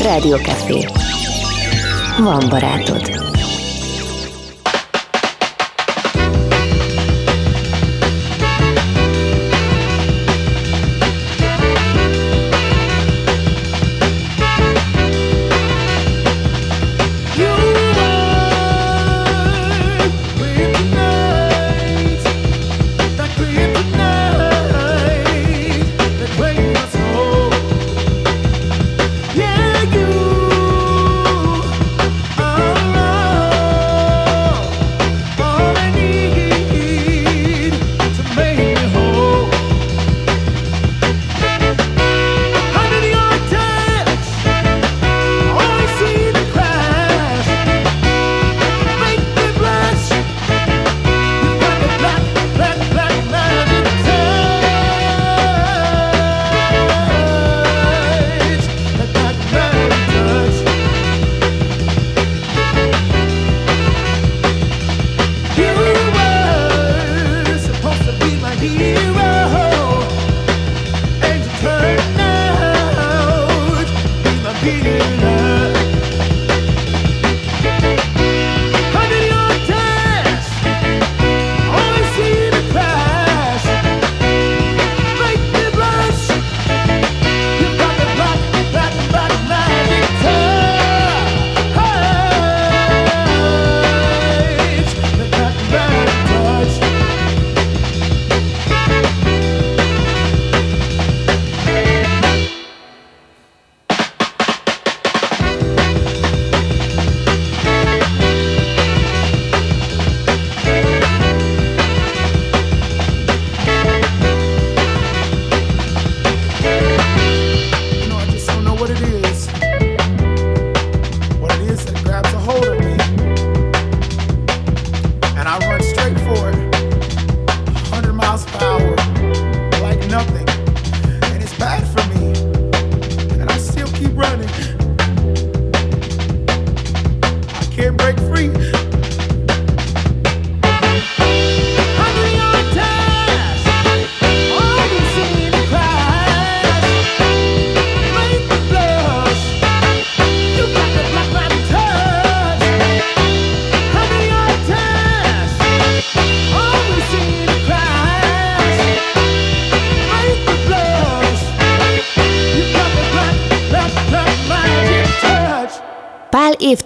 Rádió Café. Van barátod.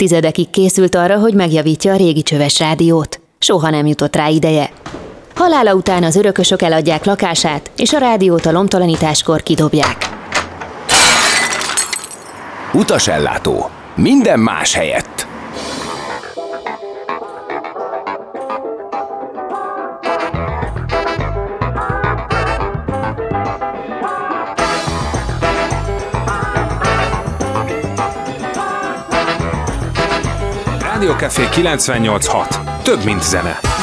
Évtizedekig készült arra, hogy megjavítja a régi csöves rádiót. Soha nem jutott rá ideje. Halála után az örökösök eladják lakását, és a rádiót a lomtalanításkor kidobják. Utasellátó. Minden más helyett. Café 98.6. Több, mint zene.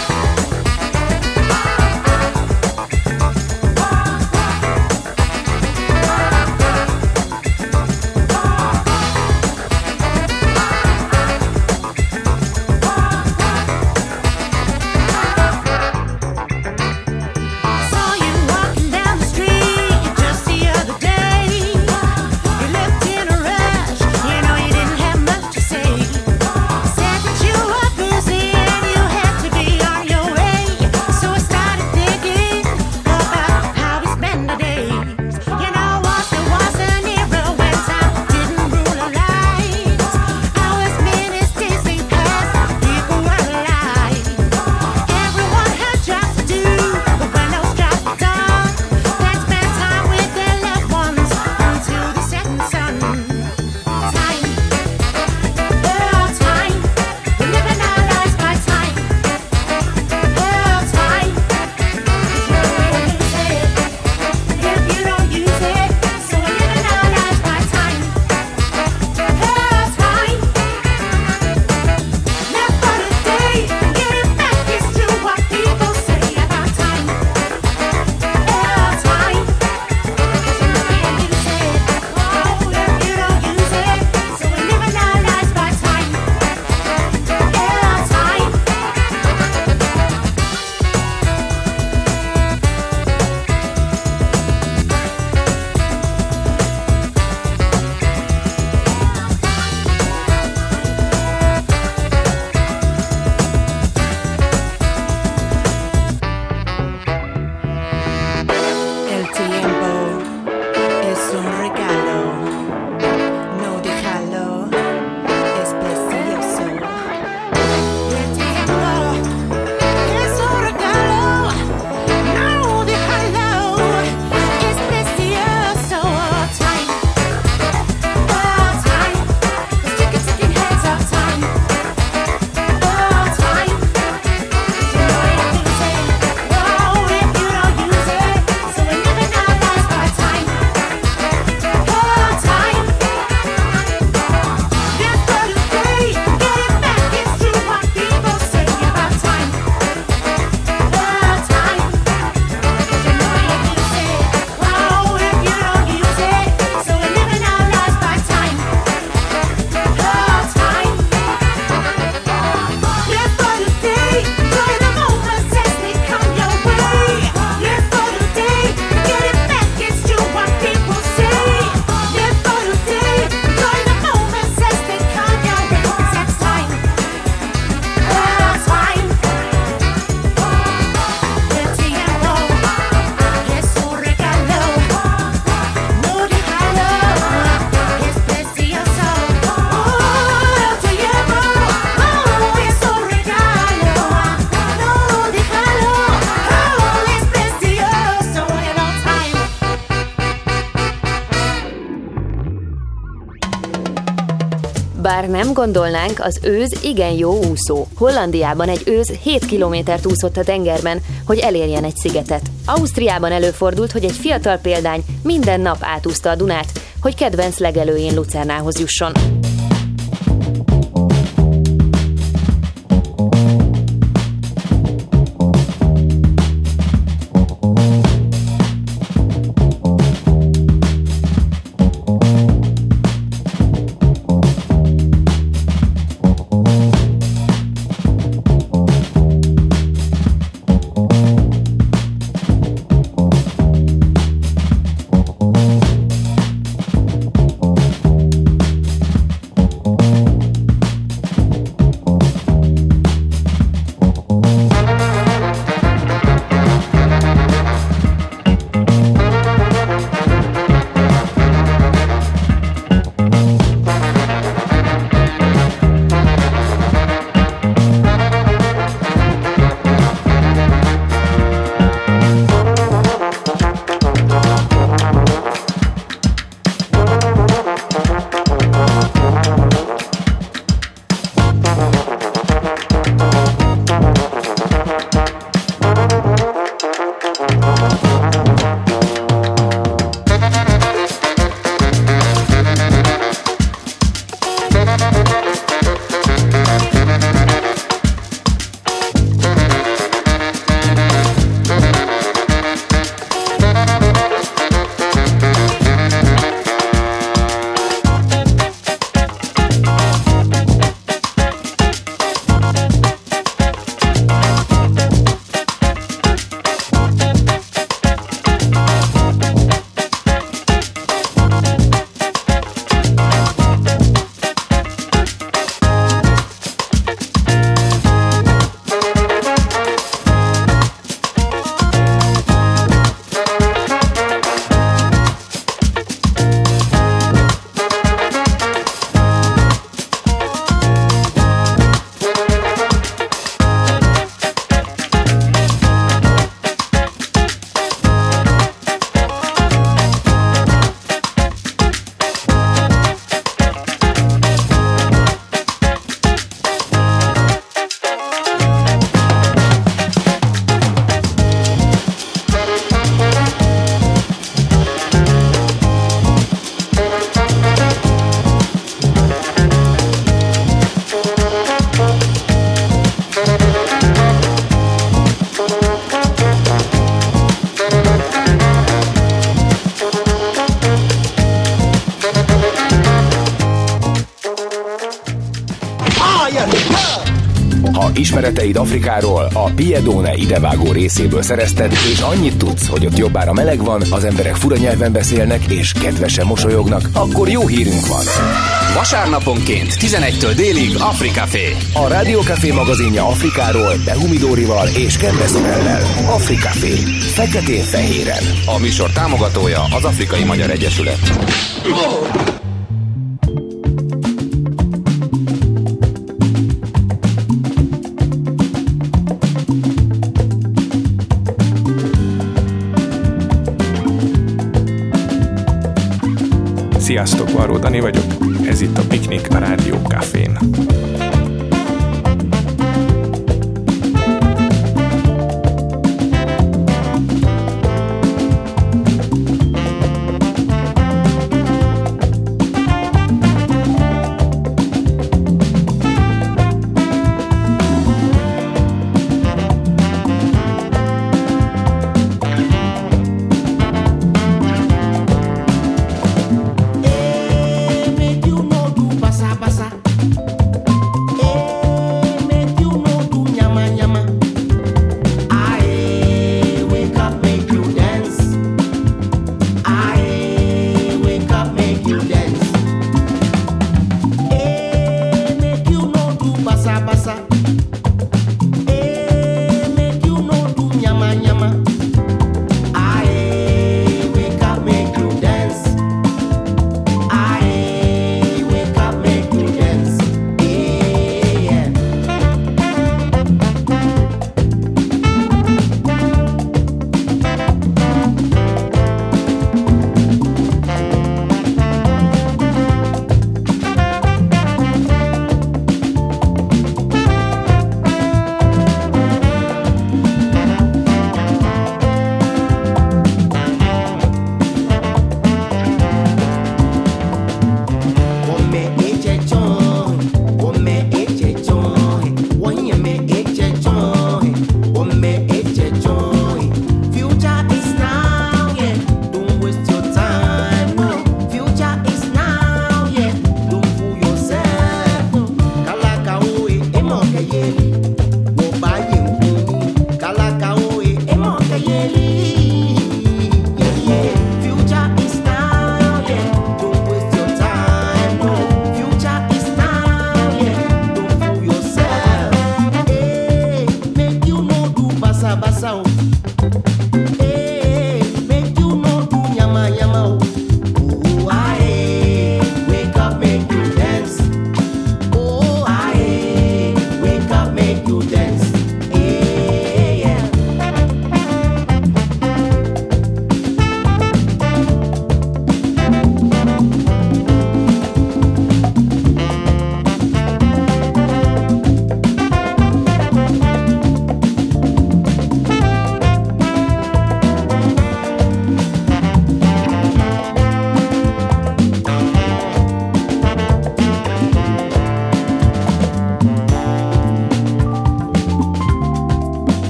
Gondolnánk, az őz igen jó úszó. Hollandiában egy őz 7 kilométert úszott a tengerben, hogy elérjen egy szigetet. Ausztriában előfordult, hogy egy fiatal példány minden nap átúszta a Dunát, hogy kedvenc legelőjén Lucernához jusson. Ismereteid Afrikáról a Piedone idevágó részéből szerezted, és annyit tudsz, hogy ott jobbára meleg van, az emberek fura nyelven beszélnek, és kedvesen mosolyognak, akkor jó hírünk van. Vasárnaponként 11-től délig Afrikafé. A Rádiókafé magazinja Afrikáról Behumidórival és Kembeszorellel. Afrikafé. Feketén-fehéren. A műsor támogatója az Afrikai Magyar Egyesület. Sziasztok, Varó Dani vagyok, ez itt a Piknik a Rádió Cafén.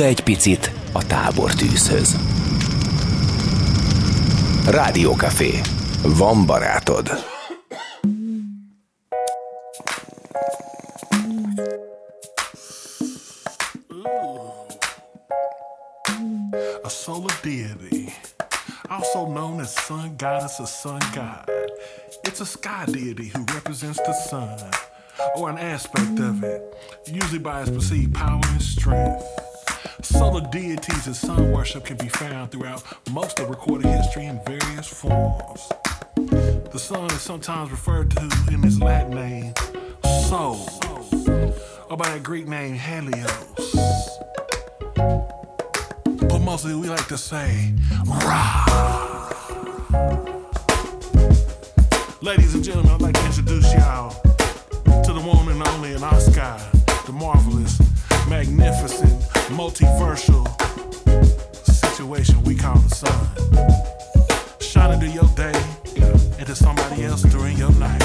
Oda egy picit a tábortűzhöz. Rádiókafé. Van barátod. A solar deity, also known as sun goddess or sun god. It's a sky deity who represents the sun, or an aspect of it, usually by its perceived power and strength. Solar deities and sun worship can be found throughout most of recorded history in various forms. The sun is sometimes referred to in its Latin name, Sol, or by that Greek name, Helios. But mostly we like to say, Ra. Ladies and gentlemen, I'd like to introduce y'all to the one and only in our sky, the marvelous, magnificent, multiversal situation we call the sun. Shining through your day into somebody else during your night.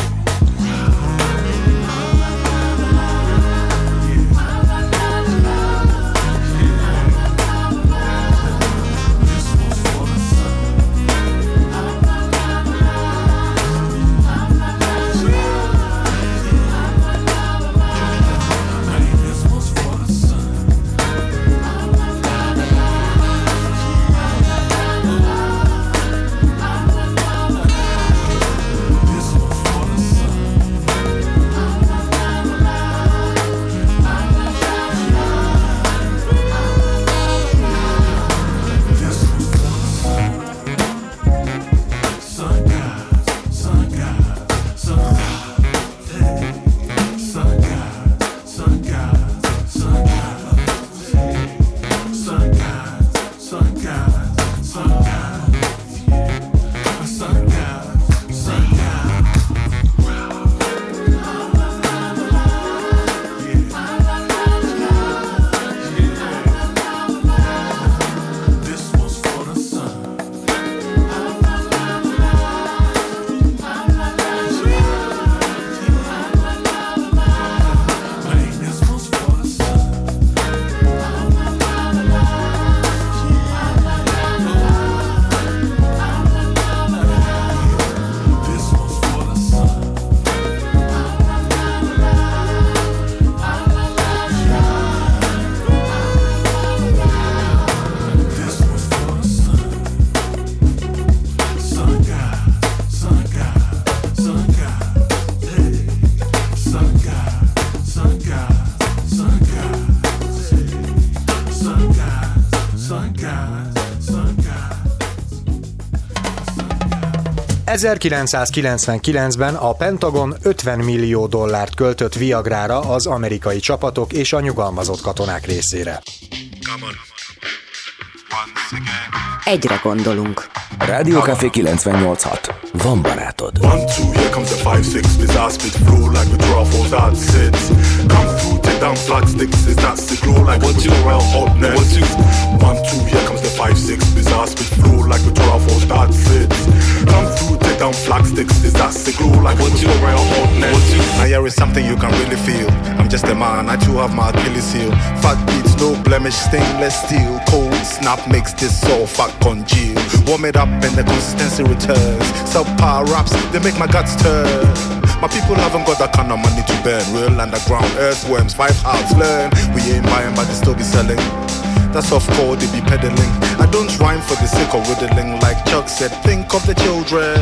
1999-ben a Pentagon 50 millió dollárt költött Viagrára az amerikai csapatok és a nyugalmazott katonák részére. Egyre gondolunk. Rádió Café 98.6. Van barátod. One, two, here comes the five, six, bizarre spit flow like a draw for that sits. Come through, take down flag sticks, is that sick glow like a tutorial hotness. One, two, one, two, here comes the five, six, bizarre spit flow like a draw for that sits. Come through, take down flag sticks, is that sick glow like a tutorial hotness. Now here is something you can really feel. I'm just a man, I too have my Achilles heel. Fat beats, no blemish, stainless steel. Cold snap makes this all fat congeal. Warm it up and the consistency returns. Subpar raps, they make my guts turn. My people haven't got that kind of money to burn. Real underground earthworms, five hearts learn. We ain't buying, but they still be selling. That's off code, they be peddling. I don't rhyme for the sake of riddling, like Chuck said. Think of the children.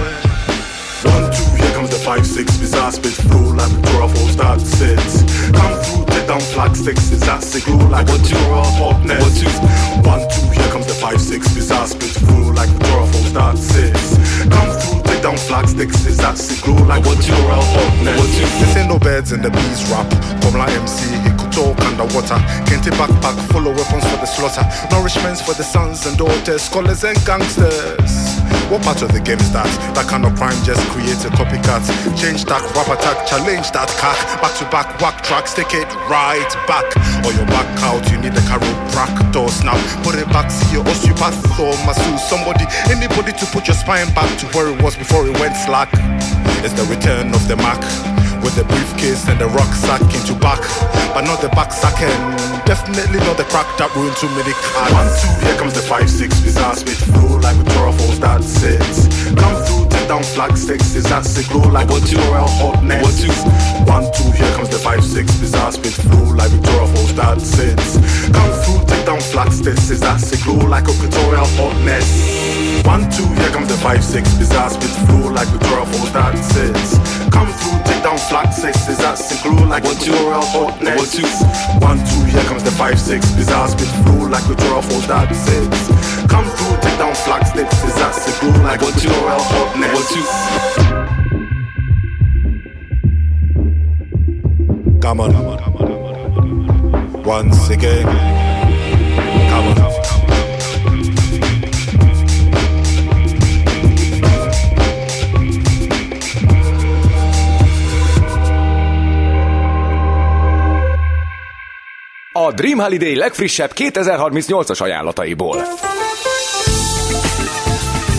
One, two, here comes the five, six, bizarre spit flow like a for start sits. Come through, take down flag sticks, is that glow like a tutorial hotness. One, two, one, two, here comes the five, six, bizarre spit flow like a for start sits. Come through, take down flag sticks, is that sick glow like a tutorial hotness. This ain't no birds and the bees rap. Like MC, talk underwater. Kente backpack full of weapons for the slaughter. Nourishments for the sons and daughters, scholars and gangsters. What part of the game is that? That kind of crime just creates a copycat. Change that rap attack, challenge that cack. Back to back, whack tracks, take it right back. Or your back out, you need a chiropractor. Now put it back, see your osteopath or masseuse. Somebody, anybody to put your spine back to where it was before it went slack. It's the return of the Mac. With the briefcase and the rucksack into back, but not the back sacking. Definitely not the crack that ruined too many One, two, here comes the five, six, bizarre spit flow like a draw for start sits. Come through, take down flag sticks, is that sick glow like a tutorial hotness. One, two, one, two, here comes the five, six, bizarre spit flow like a draw for start sits. Come through, take down flag sticks, is that sick glow like a tutorial hotness. One, two, here comes the five, six. Bizarre spit flow like we girl for that says. Come through, take down flat six. Is that glue like what you are for next? Two? One, two, here comes the five, six. Bizarre spit flow like we girl for that says. Come through, take down flag six. Is that glue like what you are hot next? One, two. Come on, come on, come on, come on, come on, come on. Once again. Dream Holiday legfrissebb 2038-as ajánlataiból.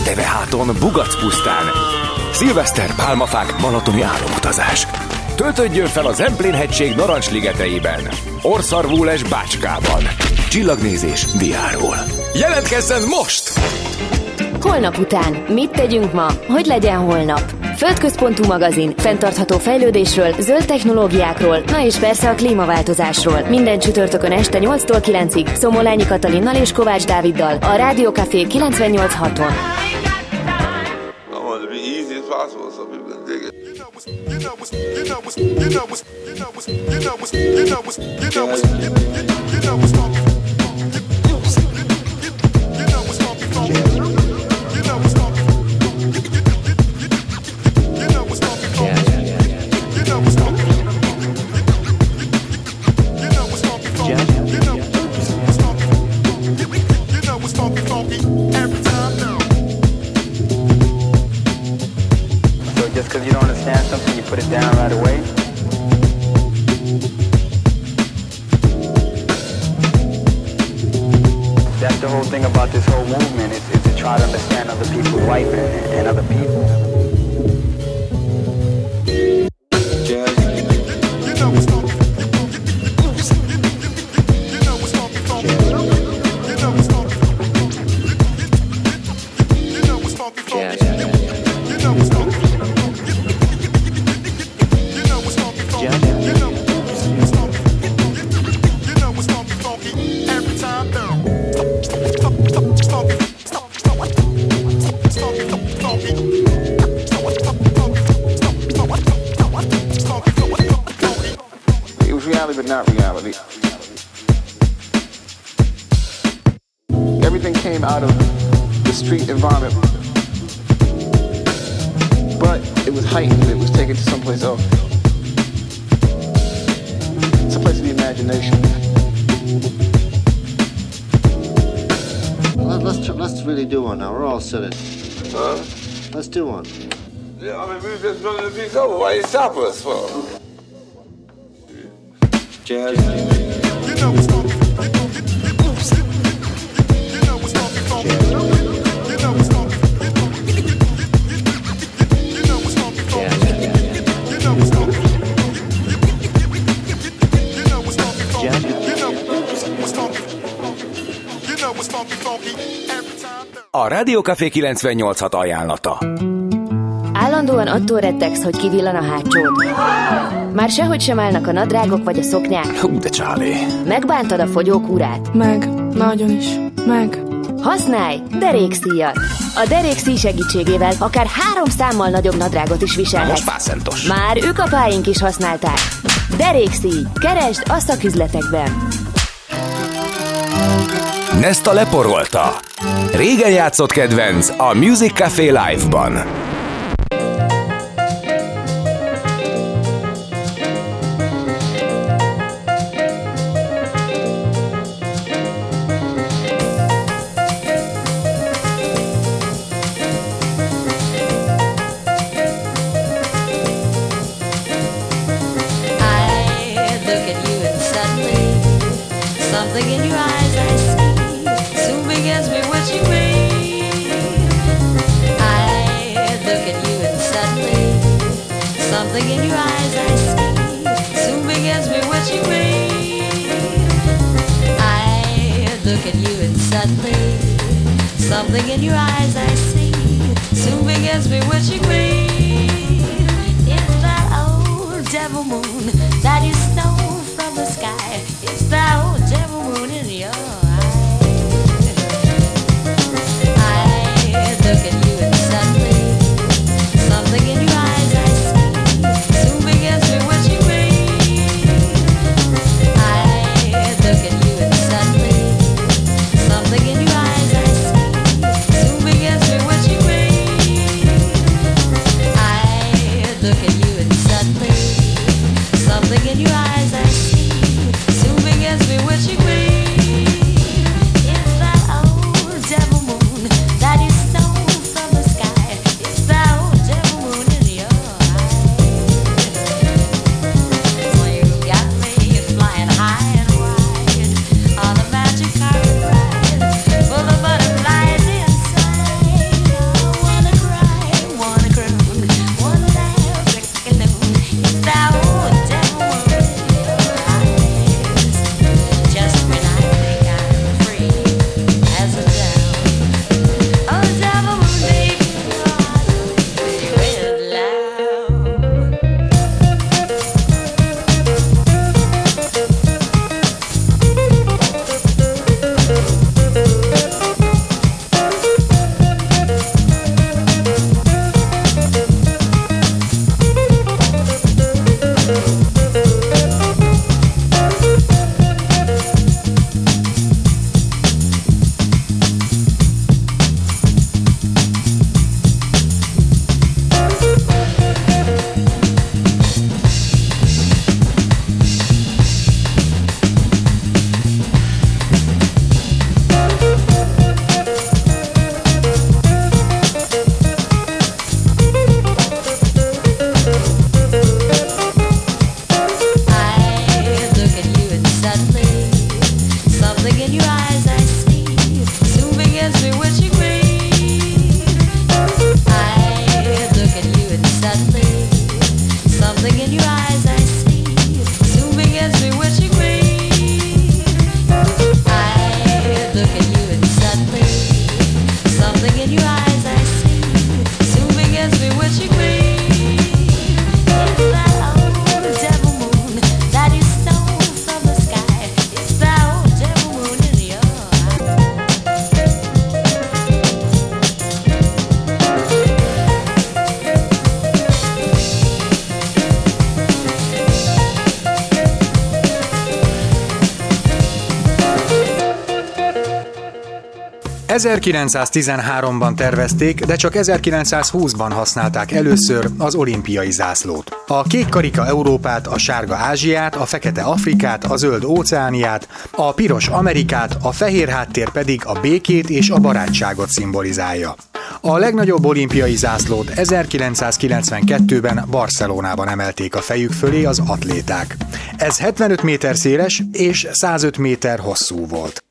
Teveháton, Bugac pusztán. Szilveszter, pálmafák, balatoni álomutazás. Töltödjön fel a Zemplén-hegység narancsligeteiben. Orszarvúles Bácskában. Csillagnézés diáról. Jelentkezzen most! Holnap után. Mit tegyünk ma, hogy legyen holnap? Földközpontú magazin, fenntartható fejlődésről, zöld technológiákról, na és persze a klímaváltozásról. Minden csütörtökön este 8-tól 9-ig Szomolányi Katalinnal és Kovács Dáviddal a Rádió Café 98.6-on. I want it to be easy as possible so people can dig it. You know what's, you know what's, you know what's, you know what's, you know what's, you know what's, you know what's, you know what's, you you know what's us for? Jazz. You know it's funky. You know it's funky, funky. You know it's funky. You know it's funky, funky. You know it's funky. You know it's funky, funky. You know it's funky. You know it's funky, funky. Every time that- A Rádiókafé 98.6 ajánlata. Állandóan attól rettegsz, hogy kivillan a hátsód. Már sehogy sem állnak a nadrágok vagy a szoknyák. Hú, de csálé. Megbántad a fogyókúrát. Meg, nagyon is. Meg. Használj derékszíjat! A derékszíj segítségével akár három számmal nagyobb nadrágot is Na viselhetsz. most. Már őkapáink is használták. Derékszíj! Keresd a szaküzletekben! Nesta leporolta. Régen játszott kedvenc a Music Café Live-ban. dancing 1913-ban tervezték, de csak 1920-ban használták először az olimpiai zászlót. A kék karika Európát, a sárga Ázsiát, a fekete Afrikát, a zöld óceániát, a piros Amerikát, a fehér háttér pedig a békét és a barátságot szimbolizálja. A legnagyobb olimpiai zászlót 1992-ben Barcelonában emelték a fejük fölé az atléták. Ez 75 méter széles és 105 méter hosszú volt.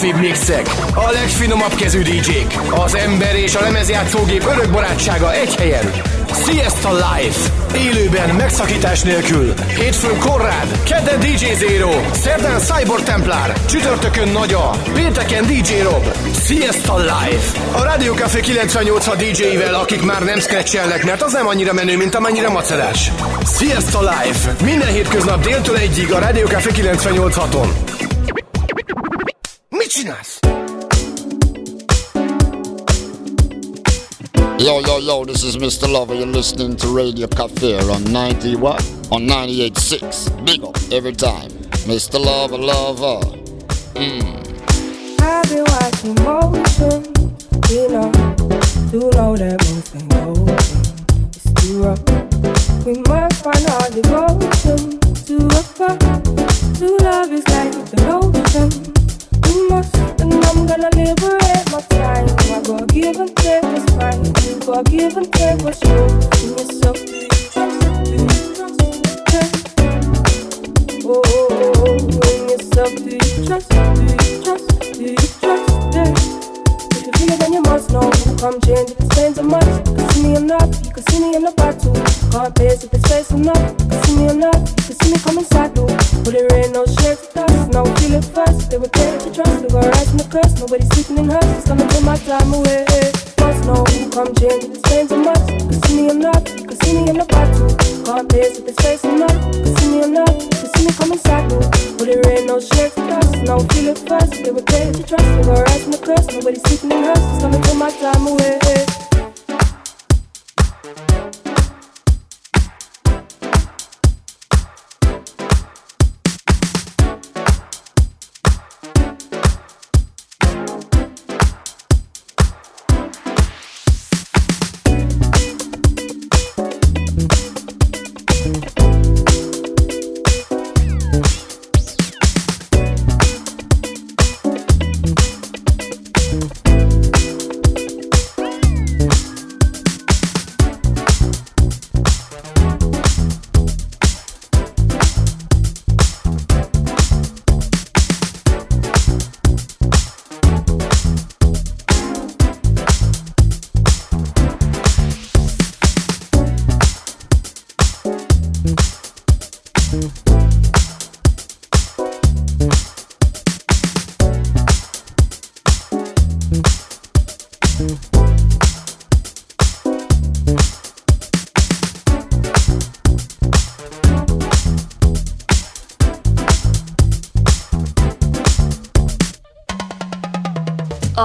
Mixek, a legfinomabb kezű DJ-k, az ember és a lemezjátszógép örök barátsága egy helyen. Siesta Live. Élőben, megszakítás nélkül. Hétfőn Korrád, kedden DJ Zero, szerdán Cyborg Templar, csütörtökön Nagya, pénteken DJ Rob. Siesta Live. A Radio Café 98 DJ-vel, akik már nem scratchelnek, mert az nem annyira menő, mint amennyire macedás. Siesta Live. Minden hétköznap déltől egyig a Radio Café 98 on Yo, yo, yo, this is Mr. Lover. You're listening to Radio Cafe on 90 what? On 98.6. Big up every time. Mr. Lover, lover. Mm. I've been watching motion, you know, to know that most ain't. It's too rough.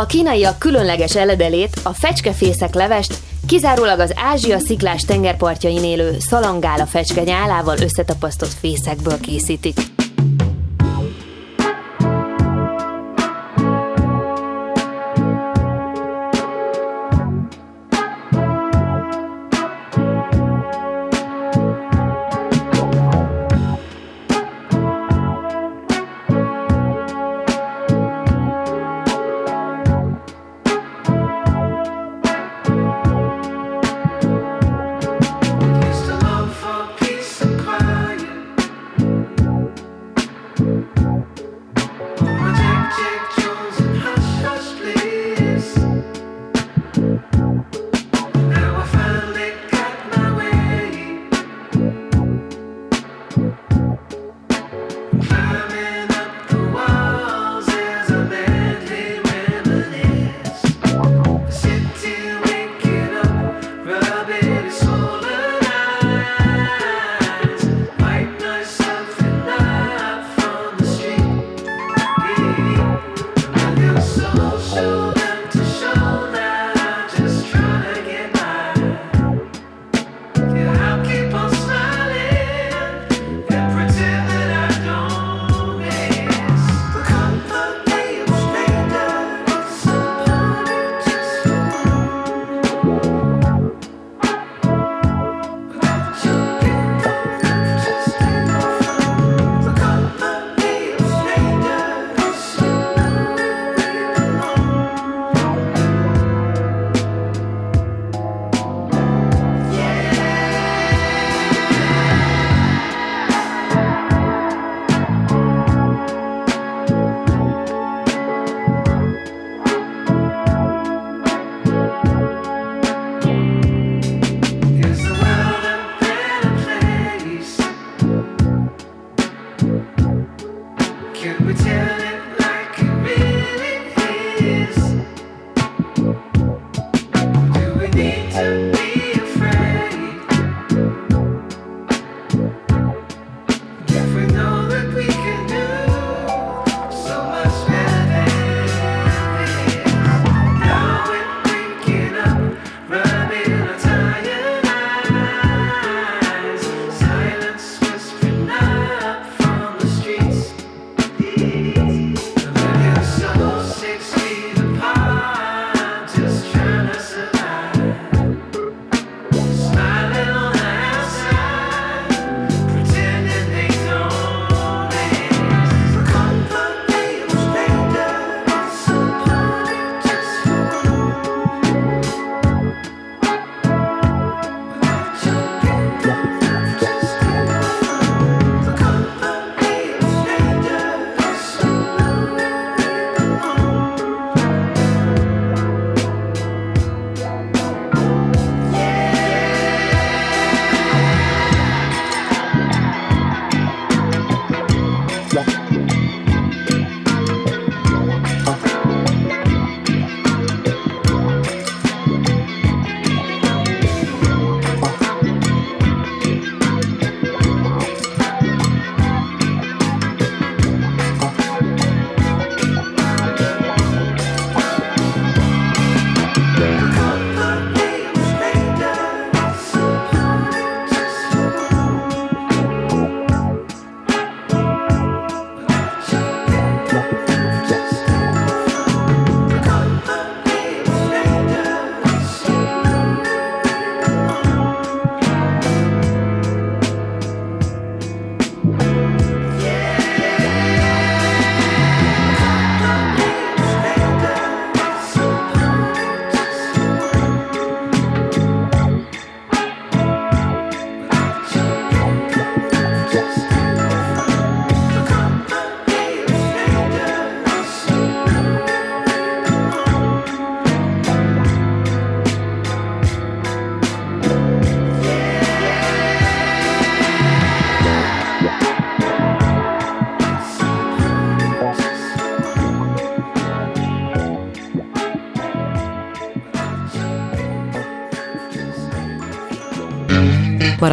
A kínaiak különleges eledelét, a fecskefészek levest kizárólag az Ázsia sziklás tengerpartjain élő szalangála fecske nyálával összetapasztott fészekből készítik.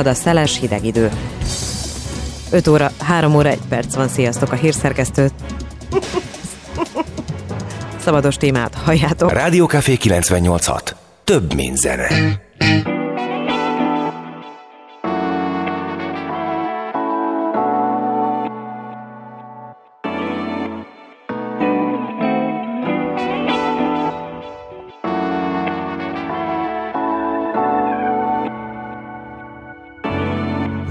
Marad a szeles hideg idő. 5 óra, 3 óra, 1 perc van, sziasztok a hírszerkesztőt. Szabados témát halljátok. Rádiókafé 986. Több, mint zene.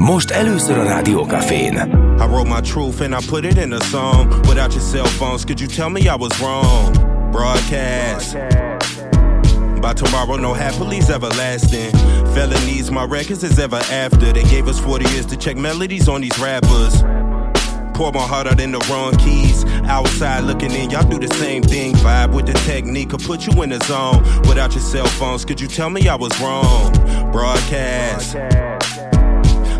Most először a Rádiókafén. I wrote my truth and I put it in a song. Without your cell phones, could you tell me I was wrong? Broadcast. By tomorrow, no happily everlasting. Felonies, my records is ever after. They gave us 40 years to check melodies on these rappers. Pour my heart out in the wrong keys. Outside looking in, y'all do the same thing. Vibe with the technique, could put you in the zone. Without your cell phones, could you tell me I was wrong? Broadcast.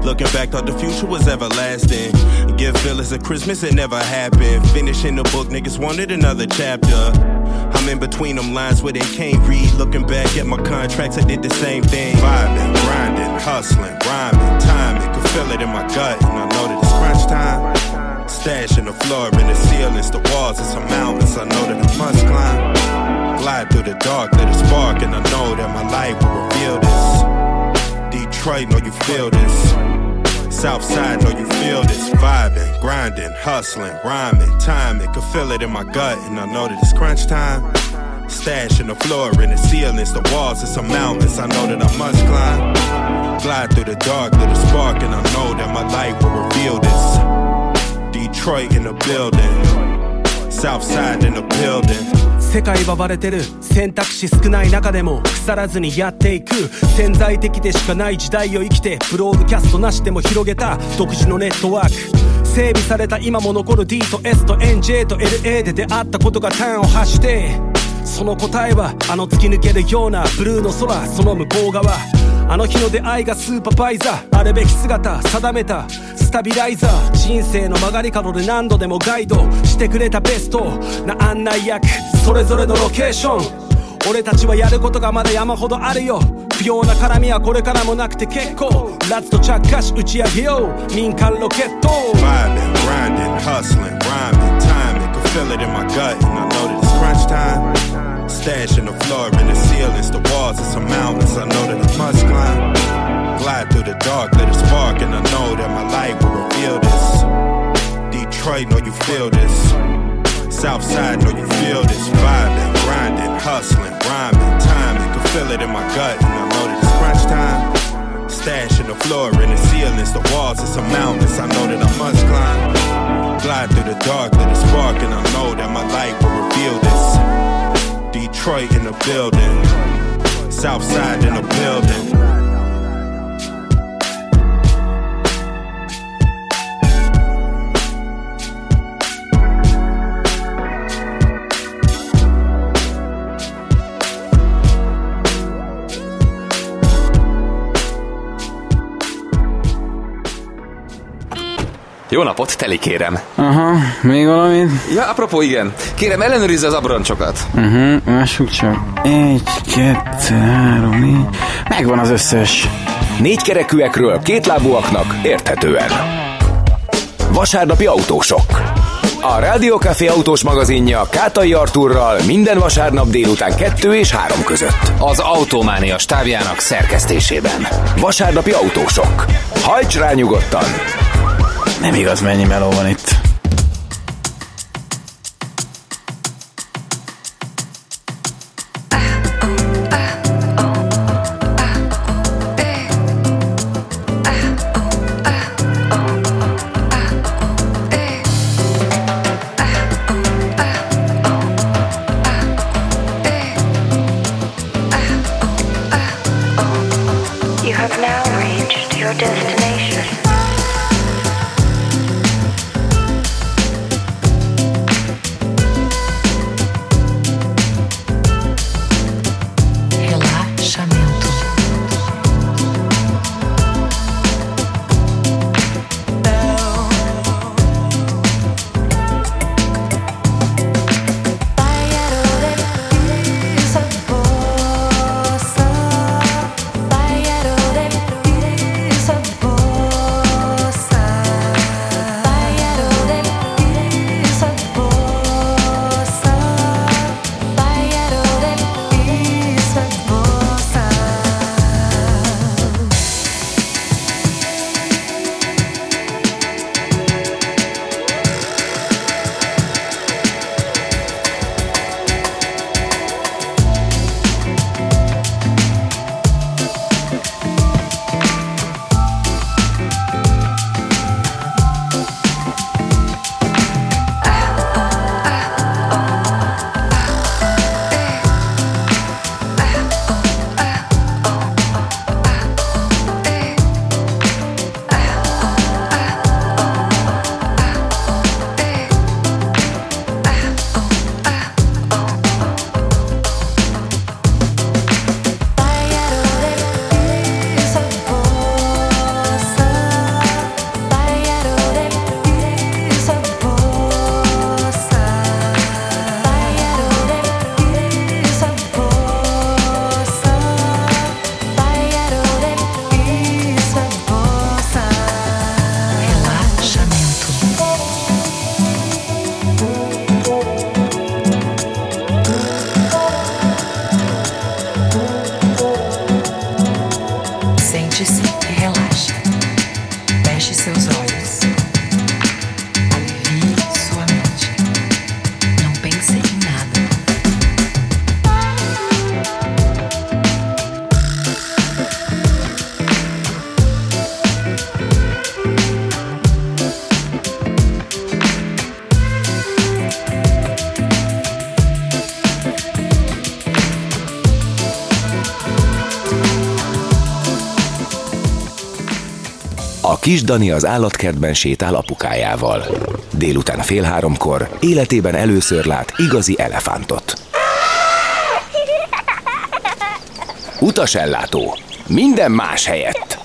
Looking back, thought the future was everlasting. Give Phyllis a Christmas, it never happened. Finishing the book, niggas wanted another chapter. I'm in between them lines where they can't read. Looking back at my contracts, I did the same thing. Vibing, grinding, hustling, rhyming, timing. Could feel it in my gut, and I know that it's crunch time. Stash in the floor, in the ceilings, the walls, and some mountains. I know that I must climb. Glide through the dark, let it spark, and I know that my light will reveal this. Detroit, know you feel this. Southside, know you feel this. Vibing, grinding, hustling, rhyming, timing. Could feel it in my gut, and I know that it's crunch time. Stash in the floor, in the ceilings, the walls, and some mountains. I know that I must climb. Glide through the dark, little spark, and I know that my light will reveal this. Detroit in the building. Southside in the building. 世界は割れてる選択肢少ない中でも腐らずにやっていく。潜在的でしかない時代を生きてブロードキャストなしでも広げた独自のネットワーク。整備された今も残る D と S と NJ と LA で出会ったことがターンを発して。その答えはあの突き抜けるようなブルーの空その向こう側。あの日の出会いがスーパーバイザー。あるべき姿定めたスタビライザー。人生の曲がり角で何度でもガイドしてくれたベスト。な案内役それぞれのロケーション。俺たちはやることがまだ山ほどあるよ。不要な絡みはこれからもなくて結構。ラッツと着火し打ち上げよう。民間ロケット。Vibing, grinding, hustling, rhyming, timing. Could feel it in my gut and I know that it's crunch time. Stash in the floor, in the ceilings, the walls, and some mountains I know that I must climb. Glide through the dark, let it spark And I know that my light will reveal this. Detroit, know you feel this. Southside, know you feel this. Vibing, grinding, hustling, rhyming, timing. Can feel it in my gut and I know that it's crunch time. Stash in the floor, in the ceilings, the walls, and some mountains I know that I must climb. Glide through the dark, let it spark And I know that my light will reveal this Detroit in the building. Southside in the building Jó napot, teli kérem. Aha, még valamit? Ja, apropó, igen. Kérem, ellenőrizze az abroncsokat. Uh-huh, lássuk csak. Egy, kettő, három, négy. Megvan az összes. Négy kerekűekről kétlábúaknak érthetően. Vasárnapi autósok. A Rádiókafé autós magazinja Kátai Arturral minden vasárnap délután 2 és 3 között. Az Autománia stábjának szerkesztésében. Vasárnapi autósok. Hajts rá nyugodtan! Nem igaz, mennyi meló van itt. Kis Dani az állatkertben sétál apukájával. Délután fél háromkor életében először lát igazi elefántot. Utasellátó. Minden más helyett.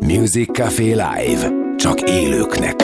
Music Café Live. Csak élőknek.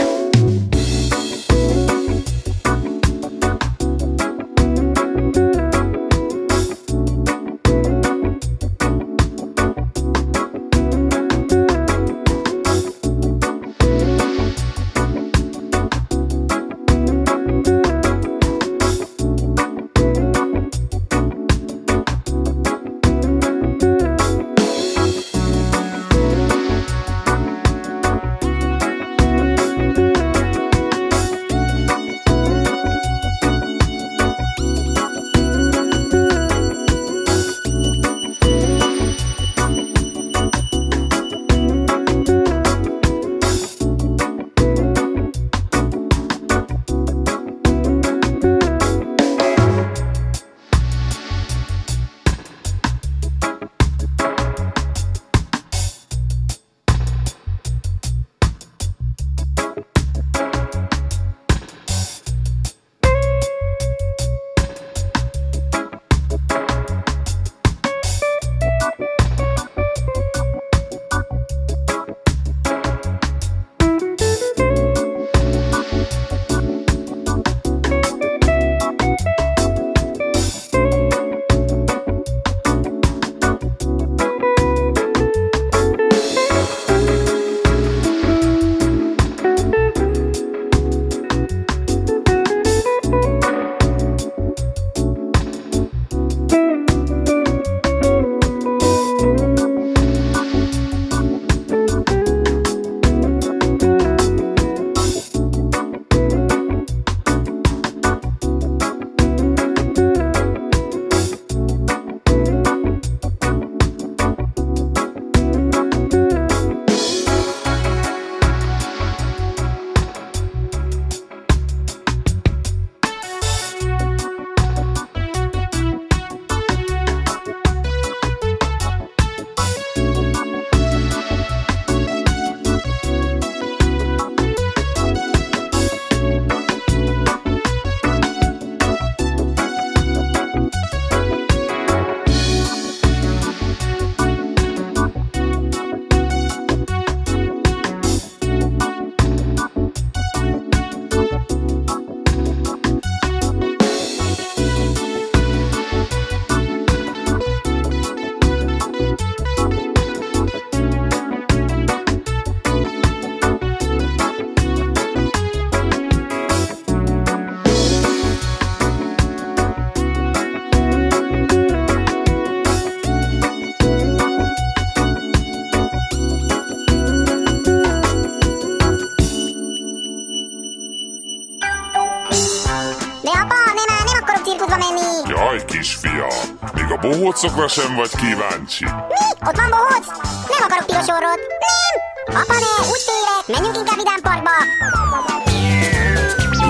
Bohócokra sem vagy kíváncsi? Mi? Ott van bohóc? Nem akarok piros orrot. Nem! Apa ne, úgy félek, menjünk inkább Vidám Parkba.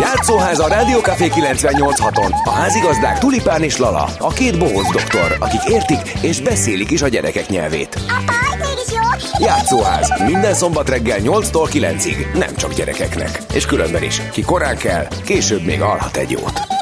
Játszóház a Rádiókafé 98.6-on. A házigazdák Tulipán és Lala, a két bohóc doktor, akik értik és beszélik is a gyerekek nyelvét. Apa, mégis jó. Játszóház minden szombat reggel 8-tól 9-ig, nem csak gyerekeknek. És különben is, ki korán kell, később még alhat egy jót.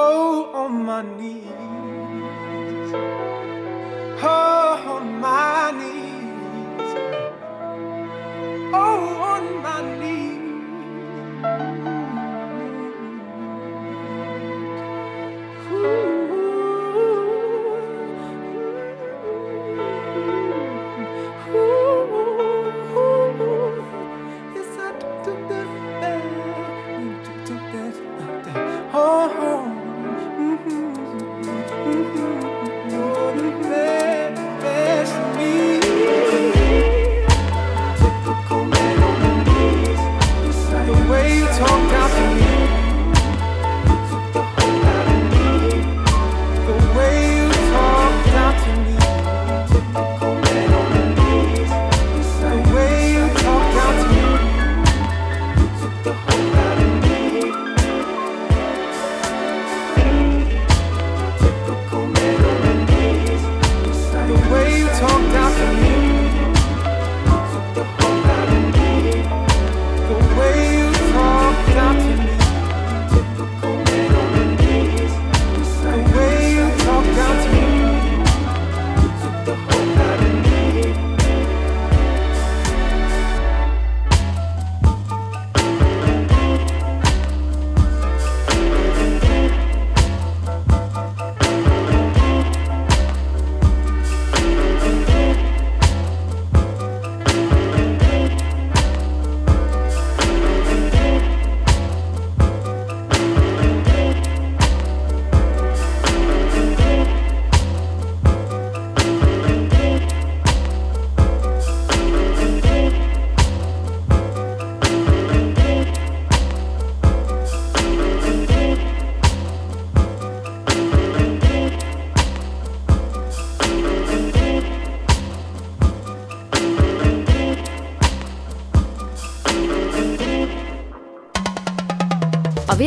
Oh, on my knees. Oh, on my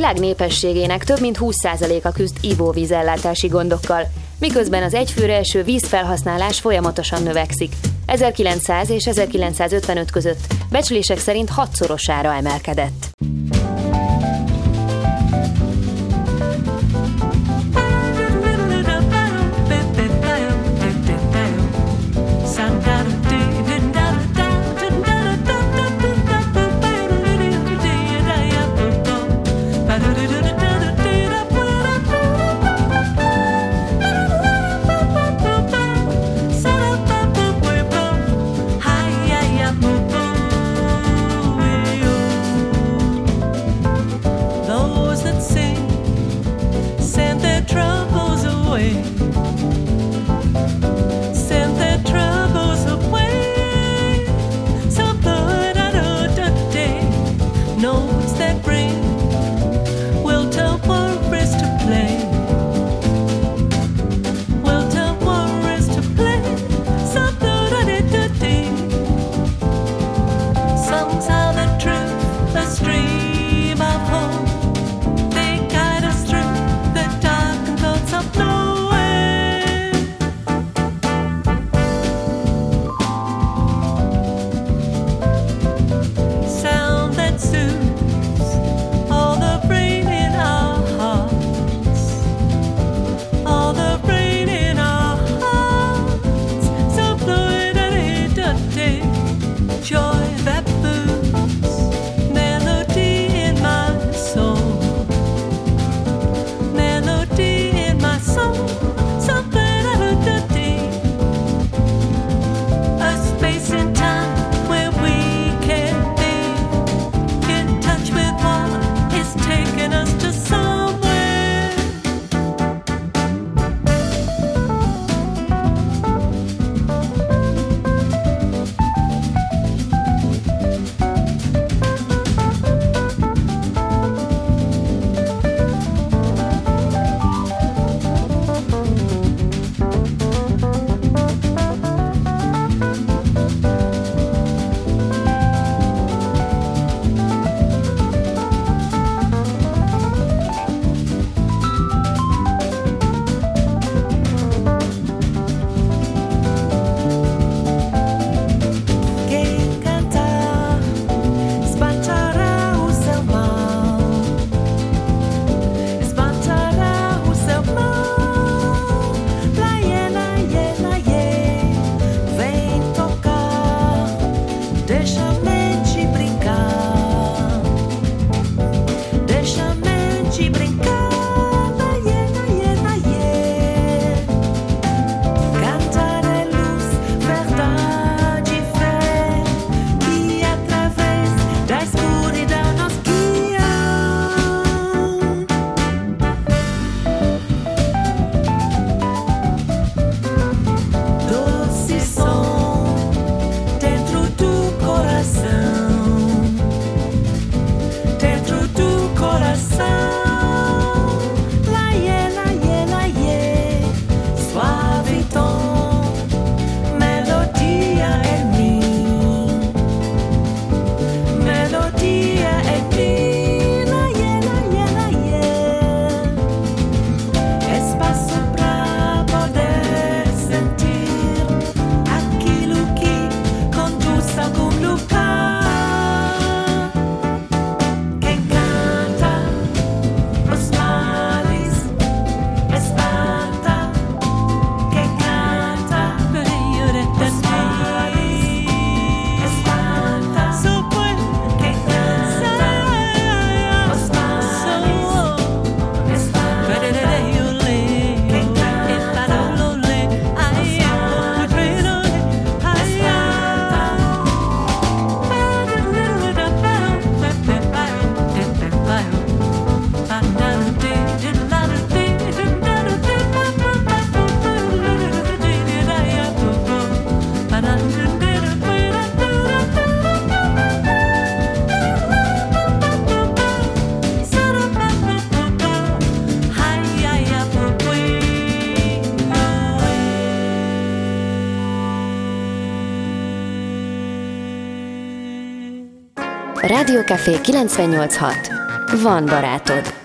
világ népességének több mint 20%-a küzd ivóvízellátási gondokkal, miközben az egyfőre eső vízfelhasználás folyamatosan növekszik. 1900 és 1955 között becslések szerint hatszorosára emelkedett. Rádiókafé 986. Van barátod.